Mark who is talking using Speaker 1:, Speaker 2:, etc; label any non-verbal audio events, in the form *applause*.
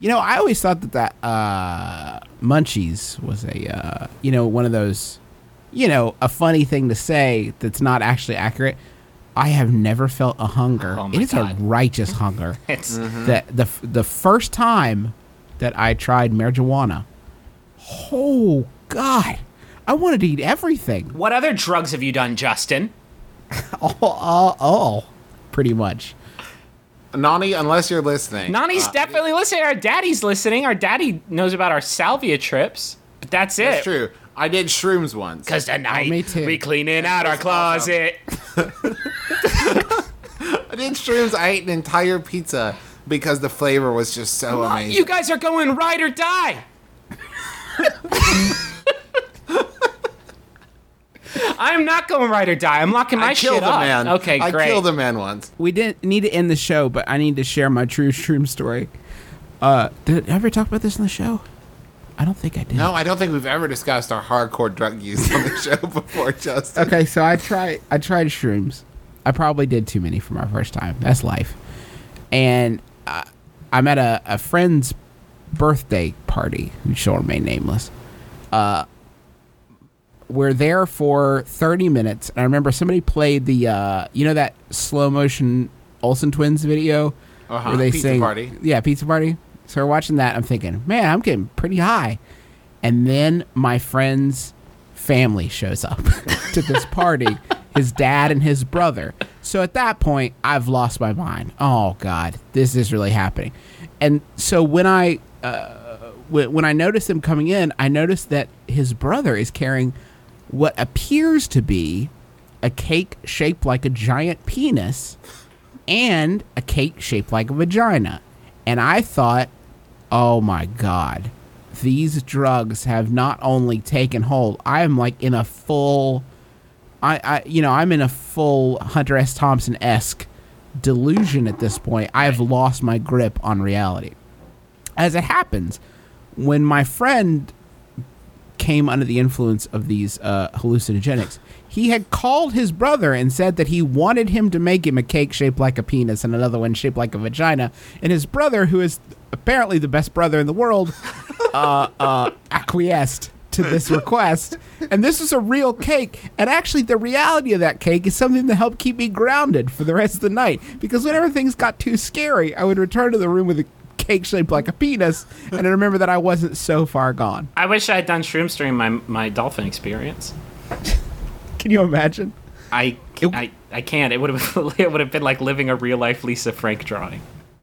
Speaker 1: You know, I always thought that that uh, Munchies was a uh, you know one of those, you know, a funny thing to say that's not actually accurate. I have never felt a hunger.
Speaker 2: Oh
Speaker 1: it is
Speaker 2: God.
Speaker 1: a righteous *laughs* hunger.
Speaker 2: It's
Speaker 1: That the the first time that I tried marijuana, oh God, I wanted to eat everything.
Speaker 2: what other drugs have you done, Justin? *laughs*
Speaker 1: All, all, all pretty much.
Speaker 3: Nani, unless you're listening.
Speaker 2: Nani's
Speaker 3: uh,
Speaker 2: definitely listening. Our daddy's listening. Our daddy knows about our salvia trips, but that's it.
Speaker 3: That's true. I did shrooms once.
Speaker 2: Cause tonight
Speaker 1: me too.
Speaker 2: we cleaning out our closet. *laughs*
Speaker 3: I did shrooms. I ate an entire pizza because the flavor was just so amazing.
Speaker 2: You guys are going ride or die. *laughs* I'm not going to ride or die. I'm locking my
Speaker 3: I killed
Speaker 2: shit
Speaker 3: a man.
Speaker 2: Okay,
Speaker 3: I
Speaker 2: great.
Speaker 3: killed a man once.
Speaker 1: We didn't need to end the show, but I need to share my true shroom story. Uh, did I ever talk about this in the show? I don't think I did.
Speaker 3: No, I don't think we've ever discussed our hardcore drug use on the *laughs* show before, Justin.
Speaker 1: Okay, so I tried. I tried shrooms. I probably did too many for my first time. That's life. And uh, I'm at a, a friend's birthday party, who shall remain nameless. Uh, we're there for 30 minutes. And I remember somebody played the, uh, you know, that slow motion Olsen Twins video
Speaker 3: Uh-huh,
Speaker 1: where they
Speaker 3: Pizza
Speaker 1: sing,
Speaker 3: Party.
Speaker 1: Yeah, Pizza Party. So we're watching that. I'm thinking, man, I'm getting pretty high. And then my friend's family shows up *laughs* to this party *laughs* his dad and his brother. So at that point, I've lost my mind. Oh, God, this is really happening. And so when I. Uh, wh- when I noticed him coming in, I noticed that his brother is carrying what appears to be a cake shaped like a giant penis and a cake shaped like a vagina. And I thought, oh my God, these drugs have not only taken hold, I am like in a full, I, I you know, I'm in a full Hunter S. Thompson esque delusion at this point. I have lost my grip on reality. As it happens, when my friend came under the influence of these uh, hallucinogenics, he had called his brother and said that he wanted him to make him a cake shaped like a penis and another one shaped like a vagina. And his brother, who is apparently the best brother in the world, *laughs* uh, uh, acquiesced to this request. And this is a real cake. And actually, the reality of that cake is something to help keep me grounded for the rest of the night. Because whenever things got too scary, I would return to the room with a cake shaped like a penis and I remember that I wasn't so far gone.
Speaker 2: I wish I had done shrooms during my my dolphin experience.
Speaker 1: Can you imagine?
Speaker 2: I,
Speaker 1: It-
Speaker 2: I, I can't. It would have *laughs* it would have been like living a real life Lisa Frank drawing.